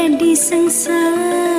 candy sang sáng